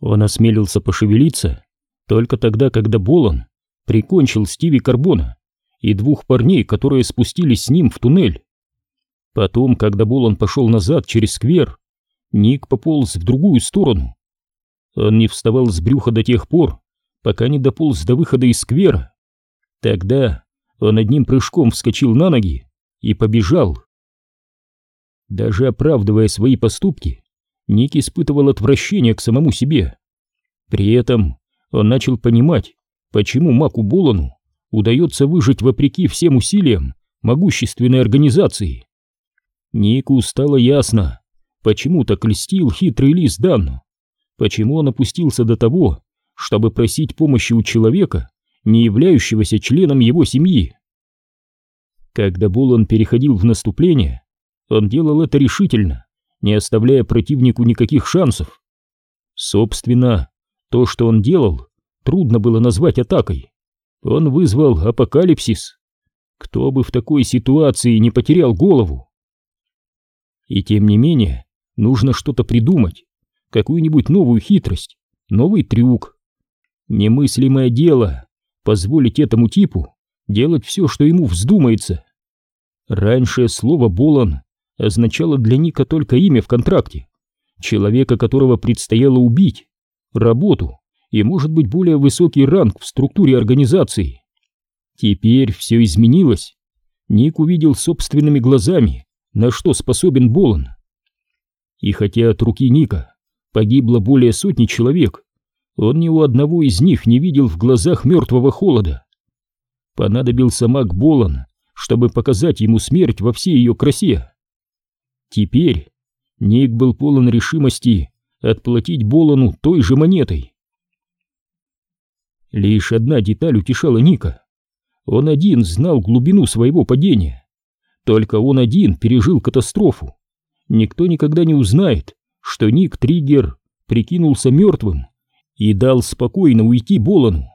Он осмелился пошевелиться только тогда, когда Болон прикончил Стиви Карбона и двух парней, которые спустились с ним в туннель. Потом, когда Болон пошел назад через сквер, Ник пополз в другую сторону. Он не вставал с брюха до тех пор, пока не дополз до выхода из сквера. Тогда он одним прыжком вскочил на ноги и побежал. Даже оправдывая свои поступки, Ник испытывал отвращение к самому себе. При этом он начал понимать, почему Маку Болону удается выжить вопреки всем усилиям могущественной организации. Нику стало ясно, почему так льстил хитрый лис Данну, почему он опустился до того, чтобы просить помощи у человека, не являющегося членом его семьи. Когда Болон переходил в наступление, он делал это решительно, не оставляя противнику никаких шансов. Собственно, то, что он делал, трудно было назвать атакой. Он вызвал апокалипсис. Кто бы в такой ситуации не потерял голову? И тем не менее, нужно что-то придумать, какую-нибудь новую хитрость, новый трюк. Немыслимое дело позволить этому типу делать все, что ему вздумается. Раньше слово «Болон» означало для Ника только имя в контракте, человека, которого предстояло убить, работу и, может быть, более высокий ранг в структуре организации. Теперь все изменилось. Ник увидел собственными глазами, на что способен Болон. И хотя от руки Ника погибло более сотни человек, он ни у одного из них не видел в глазах мертвого холода. Понадобился маг Болон, чтобы показать ему смерть во всей ее красе. Теперь Ник был полон решимости отплатить Болону той же монетой. Лишь одна деталь утешала Ника. Он один знал глубину своего падения. Только он один пережил катастрофу. Никто никогда не узнает, что Ник Триггер прикинулся мертвым и дал спокойно уйти Болону.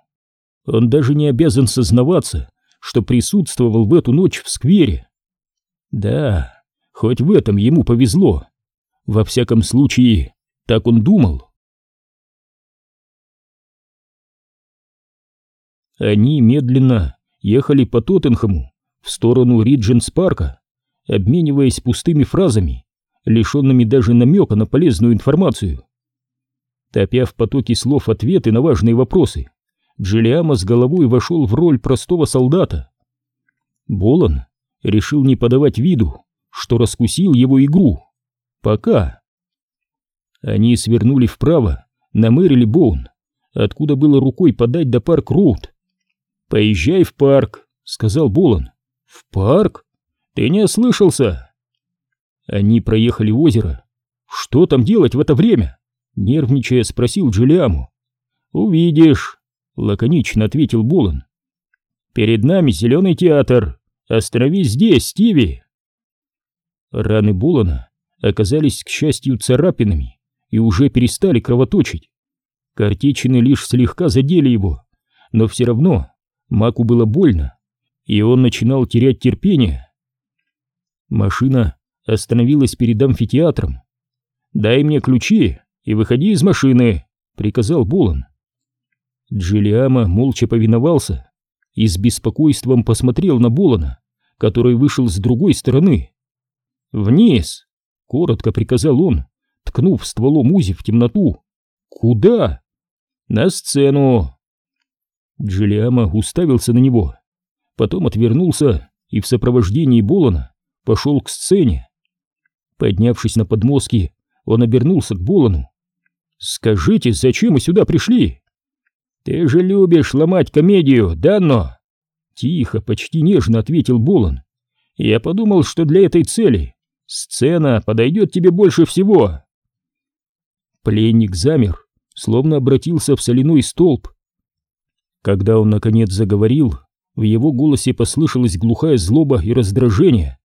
Он даже не обязан сознаваться, что присутствовал в эту ночь в сквере. Да, хоть в этом ему повезло. Во всяком случае, так он думал. Они медленно ехали по Тоттенхэму в сторону Ридженс-парка, обмениваясь пустыми фразами, лишенными даже намека на полезную информацию. Топя в потоке слов ответы на важные вопросы, Джиллиама с головой вошел в роль простого солдата. Болон решил не подавать виду, что раскусил его игру. Пока. Они свернули вправо на Мэрили Боун, откуда было рукой подать до парк-роуд. «Поезжай в парк», — сказал Болон. «В парк? Ты не ослышался?» Они проехали озеро. «Что там делать в это время?» — нервничая спросил Джулиаму. «Увидишь», — лаконично ответил Болон. «Перед нами зеленый театр. Остановись здесь, Стиви!» Раны Болона оказались, к счастью, царапинами и уже перестали кровоточить. Картечины лишь слегка задели его, но все равно Маку было больно, и он начинал терять терпение. Машина остановилась перед амфитеатром. «Дай мне ключи и выходи из машины», — приказал Болон. Джилиама молча повиновался и с беспокойством посмотрел на Болона, который вышел с другой стороны. «Вниз!» — коротко приказал он, ткнув стволом Узи в темноту. «Куда?» «На сцену!» Джилиама уставился на него, потом отвернулся и в сопровождении Болона пошел к сцене. Поднявшись на подмостки, он обернулся к Болону. «Скажите, зачем мы сюда пришли?» «Ты же любишь ломать комедию, да, но...» Тихо, почти нежно ответил Болон. «Я подумал, что для этой цели сцена подойдет тебе больше всего». Пленник замер, словно обратился в соляной столб, когда он наконец заговорил, в его голосе послышалась глухая злоба и раздражение.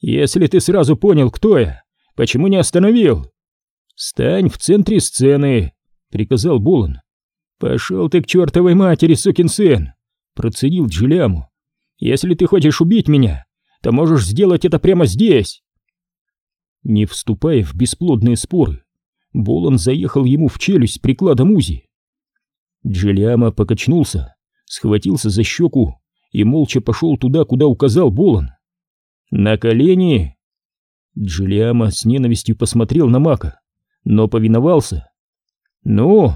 «Если ты сразу понял, кто я, почему не остановил?» «Стань в центре сцены», — приказал Болон. «Пошел ты к чертовой матери, сукин сын!» — процедил Джиляму. «Если ты хочешь убить меня, то можешь сделать это прямо здесь!» Не вступая в бесплодные споры, Болон заехал ему в челюсть прикладом УЗИ. Джилиама покачнулся, схватился за щеку и молча пошел туда, куда указал Болон. «На колени!» Джилиама с ненавистью посмотрел на Мака, но повиновался. «Ну,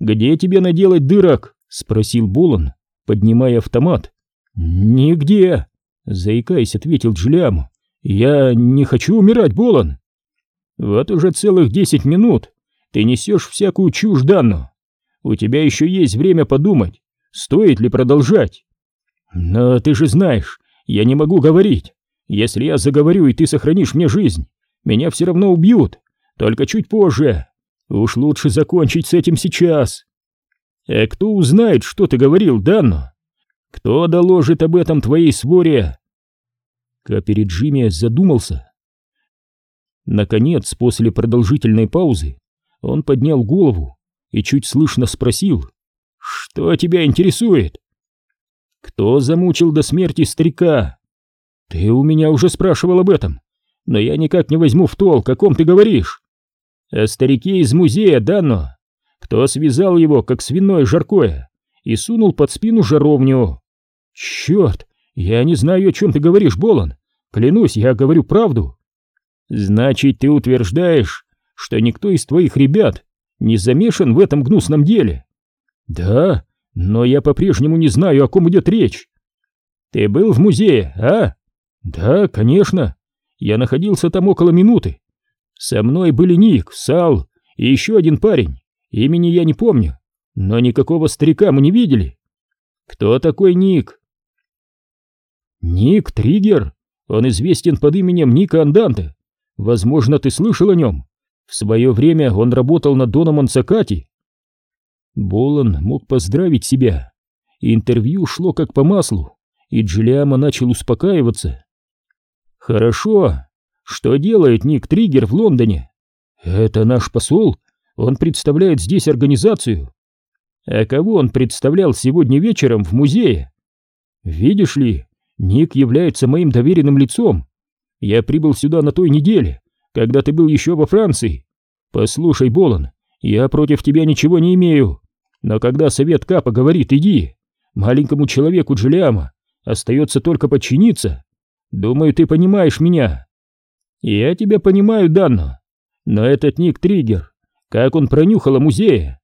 где тебе наделать дырок?» — спросил Болон, поднимая автомат. «Нигде!» — заикаясь, ответил Джилиама. «Я не хочу умирать, Болон!» «Вот уже целых десять минут ты несешь всякую чушь, Данну. У тебя еще есть время подумать, стоит ли продолжать. Но ты же знаешь, я не могу говорить. Если я заговорю, и ты сохранишь мне жизнь, меня все равно убьют, только чуть позже. Уж лучше закончить с этим сейчас. А кто узнает, что ты говорил, Данно? Кто доложит об этом твоей своре?» Капериджиме задумался. Наконец, после продолжительной паузы, он поднял голову и чуть слышно спросил, «Что тебя интересует?» «Кто замучил до смерти старика?» «Ты у меня уже спрашивал об этом, но я никак не возьму в толк, о ком ты говоришь». «О старике из музея, Данно. Кто связал его, как свиное жаркое, и сунул под спину жаровню?» «Черт, я не знаю, о чем ты говоришь, Болон. Клянусь, я говорю правду». «Значит, ты утверждаешь, что никто из твоих ребят не замешан в этом гнусном деле?» «Да, но я по-прежнему не знаю, о ком идет речь». «Ты был в музее, а?» «Да, конечно. Я находился там около минуты. Со мной были Ник, Сал и еще один парень. Имени я не помню, но никакого старика мы не видели. Кто такой Ник?» «Ник Триггер. Он известен под именем Ника Анданте. Возможно, ты слышал о нем. В свое время он работал на Доном Ансакати. Болон мог поздравить себя. Интервью шло как по маслу, и Джулиама начал успокаиваться. «Хорошо. Что делает Ник Триггер в Лондоне?» «Это наш посол. Он представляет здесь организацию». «А кого он представлял сегодня вечером в музее?» «Видишь ли, Ник является моим доверенным лицом. Я прибыл сюда на той неделе, когда ты был еще во Франции. Послушай, Болон, я против тебя ничего не имею. Но когда совет Капа говорит «иди», маленькому человеку Джулиама остается только подчиниться. Думаю, ты понимаешь меня. Я тебя понимаю, Данно. Но этот Ник Триггер, как он пронюхал о музее?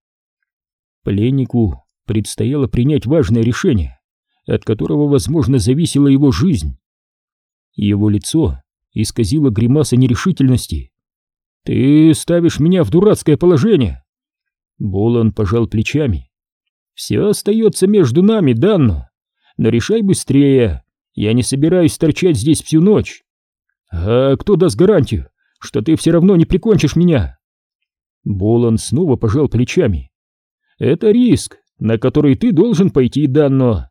Пленнику предстояло принять важное решение, от которого, возможно, зависела его жизнь. Его лицо исказило гримаса нерешительности. «Ты ставишь меня в дурацкое положение!» Болон пожал плечами. «Все остается между нами, Данно. Но решай быстрее. Я не собираюсь торчать здесь всю ночь. А кто даст гарантию, что ты все равно не прикончишь меня?» Болон снова пожал плечами. «Это риск, на который ты должен пойти, Данно.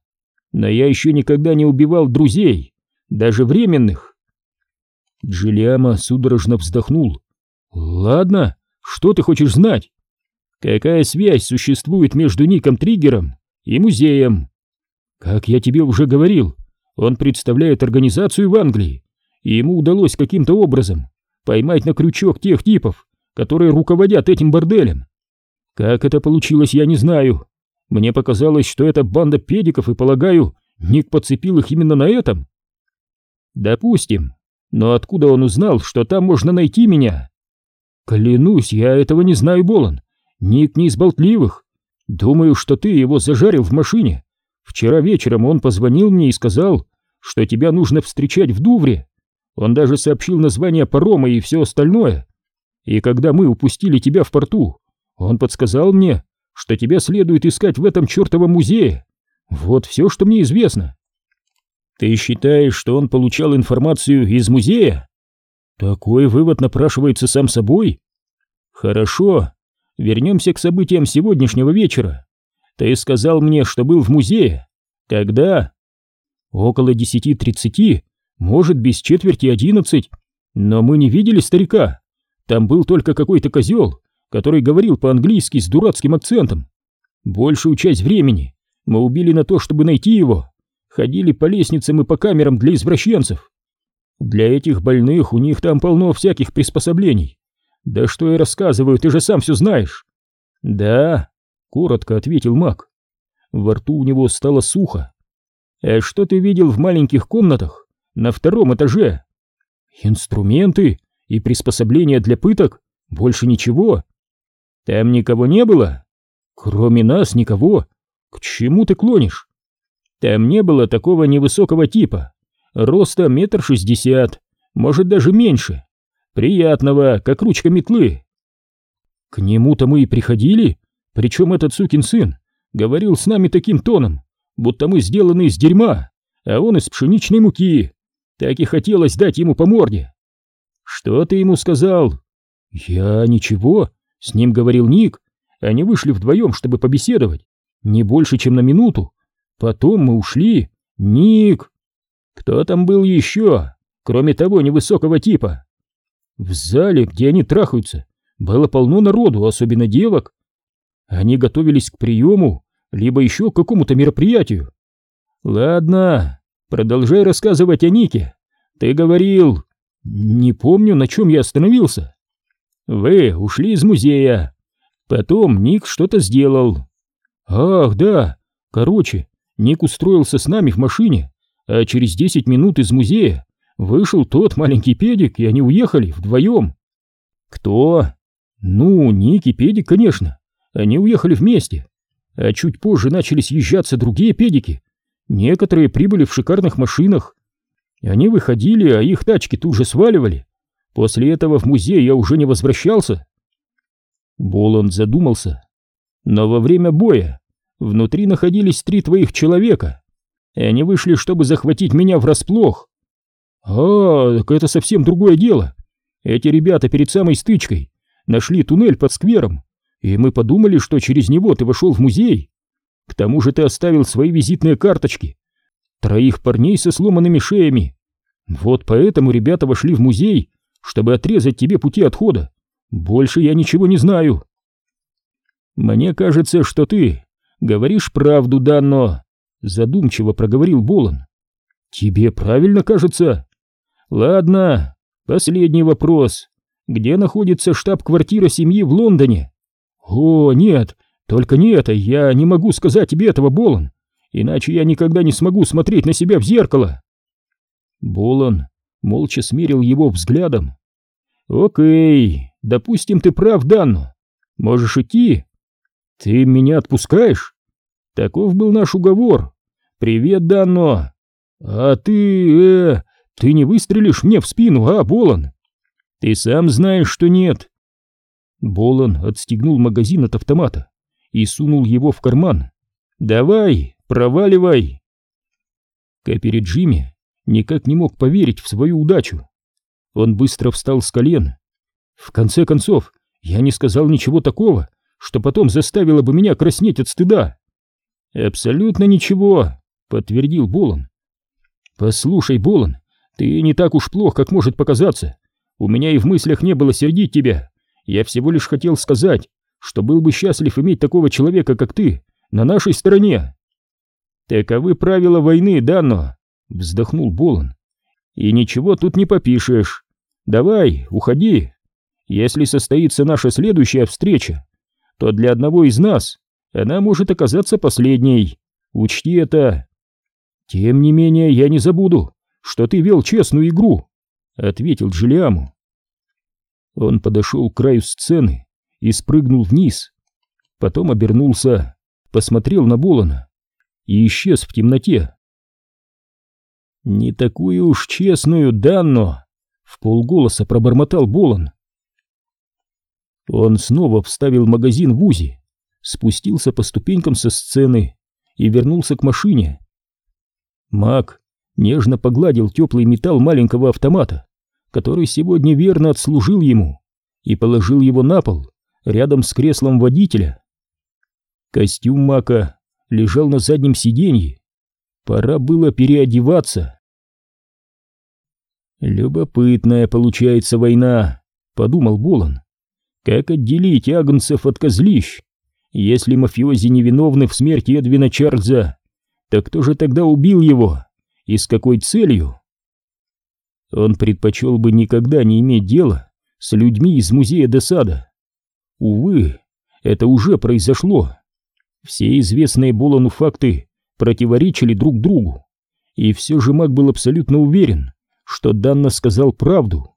Но я еще никогда не убивал друзей, даже временных. Джилиама судорожно вздохнул. «Ладно, что ты хочешь знать? Какая связь существует между Ником Триггером и музеем? Как я тебе уже говорил, он представляет организацию в Англии, и ему удалось каким-то образом поймать на крючок тех типов, которые руководят этим борделем. Как это получилось, я не знаю. Мне показалось, что это банда педиков, и, полагаю, Ник подцепил их именно на этом. Допустим, но откуда он узнал, что там можно найти меня? Клянусь, я этого не знаю, Болон. Ник не из болтливых. Думаю, что ты его зажарил в машине. Вчера вечером он позвонил мне и сказал, что тебя нужно встречать в Дувре. Он даже сообщил название парома и все остальное. И когда мы упустили тебя в порту, он подсказал мне, что тебя следует искать в этом чертовом музее. Вот все, что мне известно. Ты считаешь, что он получал информацию из музея? Такой вывод напрашивается сам собой. Хорошо, вернемся к событиям сегодняшнего вечера. Ты сказал мне, что был в музее. Когда? Около десяти тридцати, может, без четверти одиннадцать. Но мы не видели старика. Там был только какой-то козел, который говорил по-английски с дурацким акцентом. Большую часть времени мы убили на то, чтобы найти его ходили по лестницам и по камерам для извращенцев. Для этих больных у них там полно всяких приспособлений. Да что я рассказываю, ты же сам все знаешь. Да, коротко ответил Мак. Во рту у него стало сухо. А что ты видел в маленьких комнатах на втором этаже? Инструменты и приспособления для пыток? Больше ничего? Там никого не было? Кроме нас никого. К чему ты клонишь? Там не было такого невысокого типа. Роста метр шестьдесят, может даже меньше. Приятного, как ручка метлы. К нему-то мы и приходили, причем этот сукин сын говорил с нами таким тоном, будто мы сделаны из дерьма, а он из пшеничной муки. Так и хотелось дать ему по морде. Что ты ему сказал? Я ничего, с ним говорил Ник. Они вышли вдвоем, чтобы побеседовать. Не больше, чем на минуту. Потом мы ушли. Ник. Кто там был еще, кроме того невысокого типа? В зале, где они трахаются, было полно народу, особенно девок. Они готовились к приему, либо еще к какому-то мероприятию. Ладно, продолжай рассказывать о Нике. Ты говорил... Не помню, на чем я остановился. Вы ушли из музея. Потом Ник что-то сделал. Ах, да. Короче, Ник устроился с нами в машине, а через десять минут из музея вышел тот маленький педик, и они уехали вдвоем. Кто? Ну, Ник и педик, конечно. Они уехали вместе. А чуть позже начали съезжаться другие педики. Некоторые прибыли в шикарных машинах. Они выходили, а их тачки тут же сваливали. После этого в музей я уже не возвращался. Болон задумался. Но во время боя внутри находились три твоих человека. И они вышли, чтобы захватить меня врасплох. А, так это совсем другое дело. Эти ребята перед самой стычкой нашли туннель под сквером и мы подумали, что через него ты вошел в музей. К тому же ты оставил свои визитные карточки. Троих парней со сломанными шеями. Вот поэтому ребята вошли в музей, чтобы отрезать тебе пути отхода. Больше я ничего не знаю. Мне кажется, что ты говоришь правду, Данно, задумчиво проговорил Болон. Тебе правильно кажется? Ладно, последний вопрос. Где находится штаб-квартира семьи в Лондоне? «О, нет, только не это, я не могу сказать тебе этого, Болон, иначе я никогда не смогу смотреть на себя в зеркало!» Болон молча смерил его взглядом. «Окей, допустим, ты прав, Данно. Можешь идти. Ты меня отпускаешь? Таков был наш уговор. Привет, Данно. А ты, э, ты не выстрелишь мне в спину, а, Болон? Ты сам знаешь, что нет. Болон отстегнул магазин от автомата и сунул его в карман. «Давай, проваливай!» Капери Джимми никак не мог поверить в свою удачу. Он быстро встал с колен. «В конце концов, я не сказал ничего такого, что потом заставило бы меня краснеть от стыда». «Абсолютно ничего», — подтвердил Болон. «Послушай, Болон, ты не так уж плох, как может показаться. У меня и в мыслях не было сердить тебя. Я всего лишь хотел сказать, что был бы счастлив иметь такого человека, как ты, на нашей стороне. Таковы правила войны, Данно, вздохнул Болон. И ничего тут не попишешь. Давай, уходи. Если состоится наша следующая встреча, то для одного из нас она может оказаться последней. Учти это. Тем не менее, я не забуду, что ты вел честную игру, ответил Джулиаму. Он подошел к краю сцены и спрыгнул вниз. Потом обернулся, посмотрел на Болона и исчез в темноте. «Не такую уж честную, Данно!» — в полголоса пробормотал Болон. Он снова вставил магазин в УЗИ, спустился по ступенькам со сцены и вернулся к машине. Мак нежно погладил теплый металл маленького автомата который сегодня верно отслужил ему, и положил его на пол, рядом с креслом водителя. Костюм Мака лежал на заднем сиденье. Пора было переодеваться. «Любопытная получается война», — подумал Болон. «Как отделить агнцев от козлищ? Если мафиози невиновны в смерти Эдвина Чарльза, так кто же тогда убил его? И с какой целью?» Он предпочел бы никогда не иметь дела с людьми из музея Десада. Увы, это уже произошло. Все известные Болону факты противоречили друг другу, и все же Мак был абсолютно уверен, что Данна сказал правду.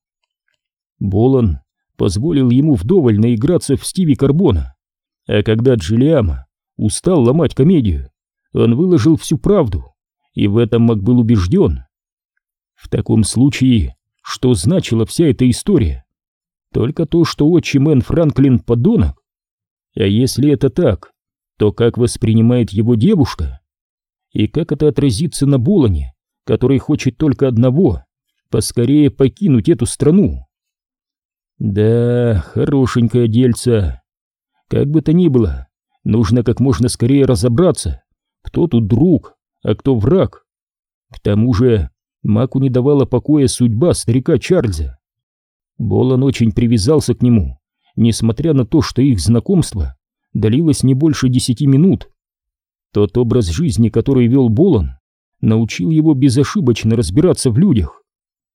Болон позволил ему вдоволь наиграться в Стиви Карбона, а когда Джилиама устал ломать комедию, он выложил всю правду, и в этом Мак был убежден. В таком случае, что значила вся эта история? Только то, что отчим Энн Франклин подонок? А если это так, то как воспринимает его девушка? И как это отразится на Болоне, который хочет только одного — поскорее покинуть эту страну? Да, хорошенькое дельце. Как бы то ни было, нужно как можно скорее разобраться, кто тут друг, а кто враг. К тому же Маку не давала покоя судьба старика Чарльза. Болон очень привязался к нему, несмотря на то, что их знакомство длилось не больше десяти минут. Тот образ жизни, который вел Болон, научил его безошибочно разбираться в людях,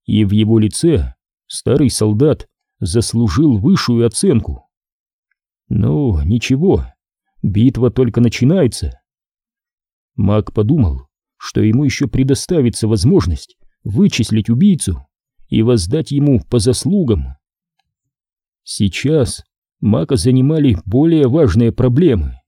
и в его лице старый солдат заслужил высшую оценку. Но ничего, битва только начинается. Мак подумал, что ему еще предоставится возможность вычислить убийцу и воздать ему по заслугам. Сейчас Мака занимали более важные проблемы.